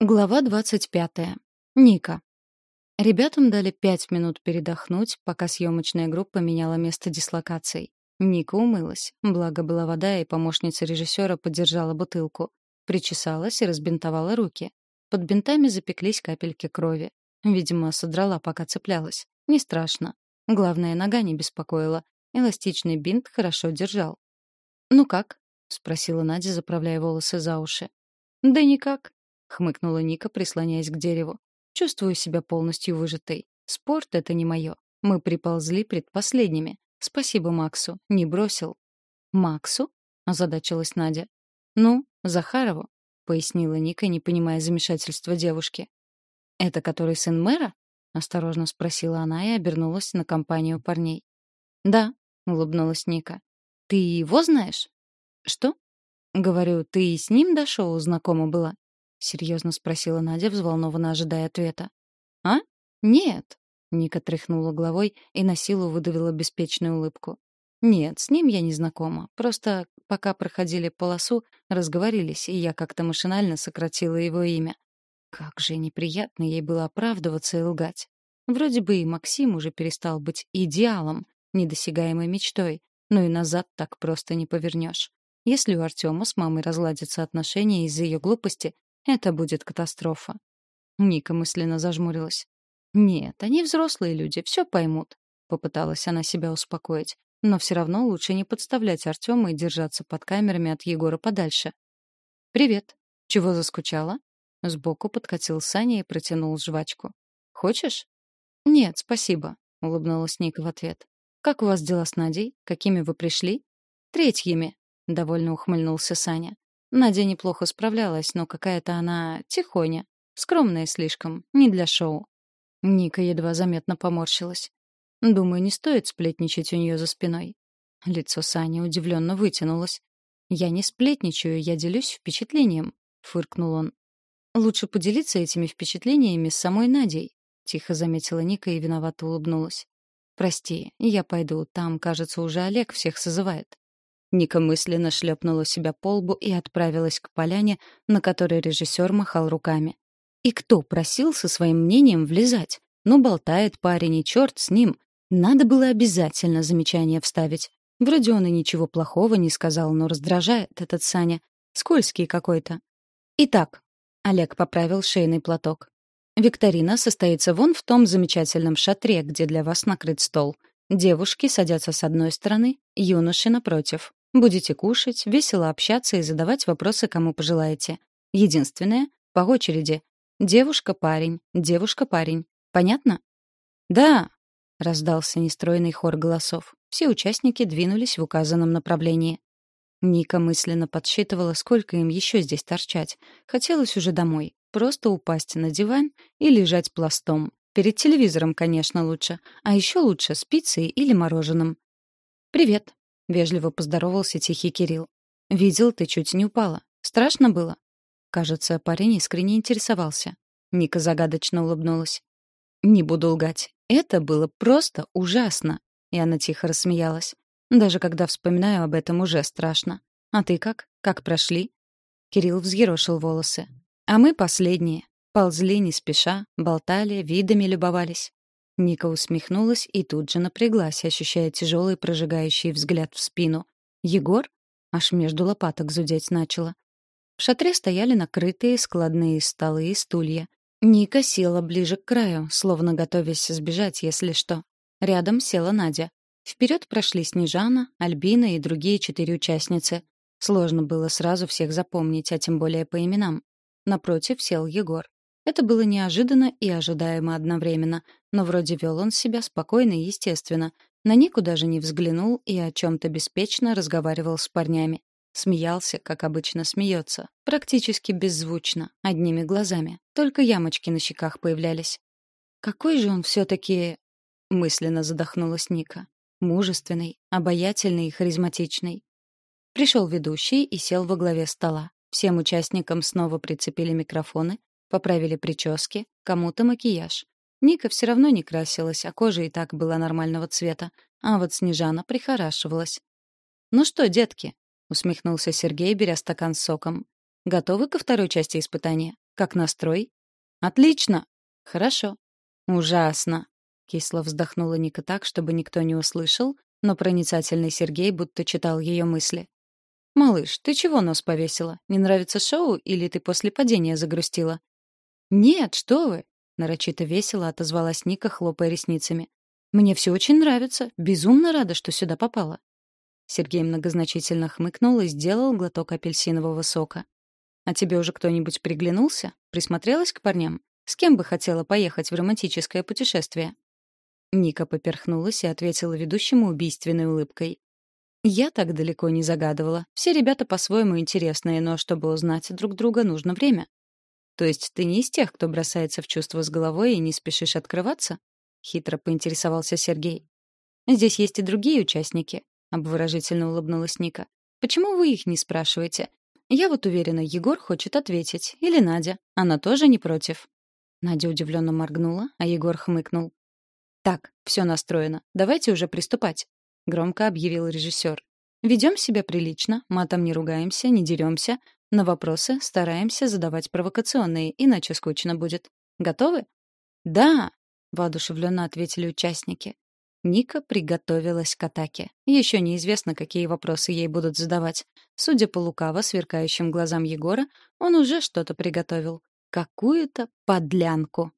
Глава 25. Ника. Ребятам дали пять минут передохнуть, пока съемочная группа меняла место дислокации. Ника умылась, благо была вода, и помощница режиссера подержала бутылку. Причесалась и разбинтовала руки. Под бинтами запеклись капельки крови. Видимо, содрала, пока цеплялась. Не страшно. Главное, нога не беспокоила. Эластичный бинт хорошо держал. «Ну как?» — спросила Надя, заправляя волосы за уши. «Да никак», — хмыкнула Ника, прислоняясь к дереву. «Чувствую себя полностью выжатой. Спорт — это не мое. Мы приползли предпоследними. Спасибо Максу. Не бросил». «Максу?» — озадачилась Надя. «Ну, Захарову», — пояснила Ника, не понимая замешательства девушки. «Это который сын мэра?» — осторожно спросила она и обернулась на компанию парней. «Да», — улыбнулась Ника. «Ты его знаешь?» «Что?» «Говорю, ты и с ним до шоу знакома была?» — серьезно спросила Надя, взволнованно ожидая ответа. «А? Нет!» — Ника тряхнула головой и на силу выдавила беспечную улыбку. «Нет, с ним я не знакома. Просто пока проходили полосу, разговорились, и я как-то машинально сократила его имя. Как же неприятно ей было оправдываться и лгать. Вроде бы и Максим уже перестал быть идеалом, недосягаемой мечтой, но и назад так просто не повернешь. Если у Артема с мамой разладятся отношения из-за ее глупости, это будет катастрофа. Ника мысленно зажмурилась. Нет, они взрослые люди, все поймут. Попыталась она себя успокоить. Но все равно лучше не подставлять Артема и держаться под камерами от Егора подальше. «Привет. Чего заскучала?» Сбоку подкатил Саня и протянул жвачку. «Хочешь?» «Нет, спасибо», — улыбнулась Ника в ответ. «Как у вас дела с Надей? Какими вы пришли?» «Третьими», — довольно ухмыльнулся Саня. Надя неплохо справлялась, но какая-то она тихоня. Скромная слишком, не для шоу. Ника едва заметно поморщилась. Думаю, не стоит сплетничать у нее за спиной. Лицо Сани удивленно вытянулось. «Я не сплетничаю, я делюсь впечатлением», — фыркнул он. «Лучше поделиться этими впечатлениями с самой Надей», — тихо заметила Ника и виновато улыбнулась. «Прости, я пойду, там, кажется, уже Олег всех созывает». Ника мысленно шлепнула себя по лбу и отправилась к поляне, на которой режиссер махал руками. И кто просил со своим мнением влезать? Ну, болтает парень, и черт с ним. Надо было обязательно замечание вставить. Вроде он и ничего плохого не сказал, но раздражает этот Саня. Скользкий какой-то. Итак, Олег поправил шейный платок. Викторина состоится вон в том замечательном шатре, где для вас накрыт стол. Девушки садятся с одной стороны, юноши напротив. Будете кушать, весело общаться и задавать вопросы, кому пожелаете. Единственное — по очереди. Девушка-парень, девушка-парень. Понятно? Да, раздался нестройный хор голосов. Все участники двинулись в указанном направлении. Ника мысленно подсчитывала, сколько им еще здесь торчать. Хотелось уже домой, просто упасть на диван и лежать пластом. Перед телевизором, конечно, лучше, а еще лучше с пиццей или мороженым. «Привет», — вежливо поздоровался тихий Кирилл. «Видел, ты чуть не упала. Страшно было?» Кажется, парень искренне интересовался. Ника загадочно улыбнулась. «Не буду лгать. Это было просто ужасно!» И она тихо рассмеялась. «Даже когда вспоминаю об этом, уже страшно. А ты как? Как прошли?» Кирилл взъерошил волосы. «А мы последние. Ползли не спеша, болтали, видами любовались. Ника усмехнулась и тут же напряглась, ощущая тяжелый прожигающий взгляд в спину. «Егор?» Аж между лопаток зудеть начала. В шатре стояли накрытые складные столы и стулья. Ника села ближе к краю, словно готовясь сбежать, если что. Рядом села Надя. Вперед прошли Снежана, Альбина и другие четыре участницы. Сложно было сразу всех запомнить, а тем более по именам. Напротив сел Егор. Это было неожиданно и ожидаемо одновременно, но вроде вел он себя спокойно и естественно. На Нику даже не взглянул и о чем-то беспечно разговаривал с парнями. Смеялся, как обычно смеется, практически беззвучно, одними глазами. Только ямочки на щеках появлялись. «Какой же он все-таки...» — мысленно задохнулась Ника. «Мужественный, обаятельный и харизматичный». Пришел ведущий и сел во главе стола. Всем участникам снова прицепили микрофоны, Поправили прически, кому-то макияж. Ника все равно не красилась, а кожа и так была нормального цвета. А вот Снежана прихорашивалась. «Ну что, детки?» — усмехнулся Сергей, беря стакан с соком. «Готовы ко второй части испытания? Как настрой?» «Отлично!» «Хорошо». «Ужасно!» — кисло вздохнула Ника так, чтобы никто не услышал, но проницательный Сергей будто читал ее мысли. «Малыш, ты чего нос повесила? Не нравится шоу или ты после падения загрустила?» «Нет, что вы!» — нарочито весело отозвалась Ника, хлопая ресницами. «Мне все очень нравится. Безумно рада, что сюда попала». Сергей многозначительно хмыкнул и сделал глоток апельсинового сока. «А тебе уже кто-нибудь приглянулся? Присмотрелась к парням? С кем бы хотела поехать в романтическое путешествие?» Ника поперхнулась и ответила ведущему убийственной улыбкой. Я так далеко не загадывала. Все ребята по-своему интересные, но чтобы узнать друг друга, нужно время. То есть ты не из тех, кто бросается в чувство с головой и не спешишь открываться? Хитро поинтересовался Сергей. Здесь есть и другие участники, обворожительно улыбнулась Ника. Почему вы их не спрашиваете? Я вот уверена, Егор хочет ответить. Или Надя. Она тоже не против. Надя удивленно моргнула, а Егор хмыкнул. «Так, все настроено. Давайте уже приступать. — громко объявил режиссер. «Ведем себя прилично, матом не ругаемся, не деремся. На вопросы стараемся задавать провокационные, иначе скучно будет. Готовы?» «Да!» — воодушевленно ответили участники. Ника приготовилась к атаке. Еще неизвестно, какие вопросы ей будут задавать. Судя по лукаво сверкающим глазам Егора, он уже что-то приготовил. Какую-то подлянку.